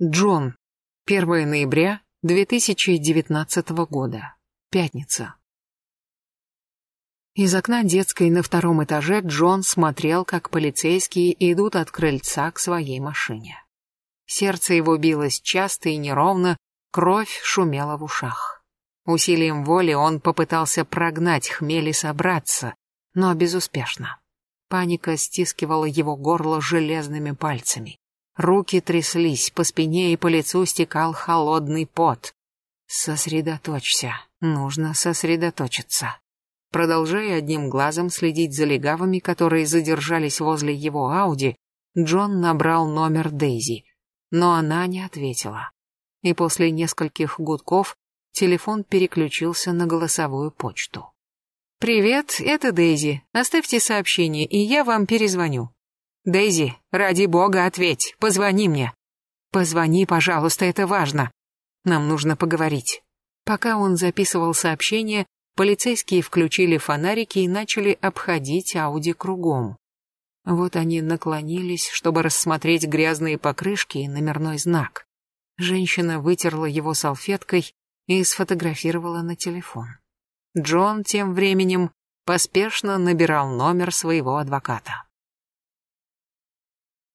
Джон. 1 ноября 2019 года. Пятница. Из окна детской на втором этаже Джон смотрел, как полицейские идут от крыльца к своей машине. Сердце его билось часто и неровно, кровь шумела в ушах. Усилием воли он попытался прогнать хмель и собраться, но безуспешно. Паника стискивала его горло железными пальцами. Руки тряслись, по спине и по лицу стекал холодный пот. Сосредоточься, нужно сосредоточиться. Продолжая одним глазом следить за легавыми, которые задержались возле его Ауди, Джон набрал номер Дейзи, но она не ответила. И после нескольких гудков телефон переключился на голосовую почту. «Привет, это Дейзи. Оставьте сообщение, и я вам перезвоню». «Дейзи, ради бога, ответь, позвони мне». «Позвони, пожалуйста, это важно. Нам нужно поговорить». Пока он записывал сообщение, полицейские включили фонарики и начали обходить Ауди кругом. Вот они наклонились, чтобы рассмотреть грязные покрышки и номерной знак. Женщина вытерла его салфеткой и сфотографировала на телефон. Джон тем временем поспешно набирал номер своего адвоката.